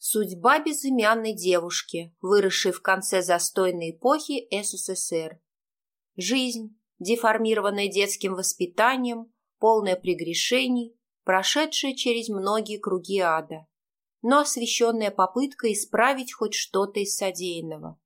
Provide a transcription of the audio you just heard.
Судьба безымянной девушки, выросшей в конце застойной эпохи СССР. Жизнь, деформированная детским воспитанием, полная прегрешений, прошедшая через многие круги ада, но освещенная попыткой исправить хоть что-то из содеянного.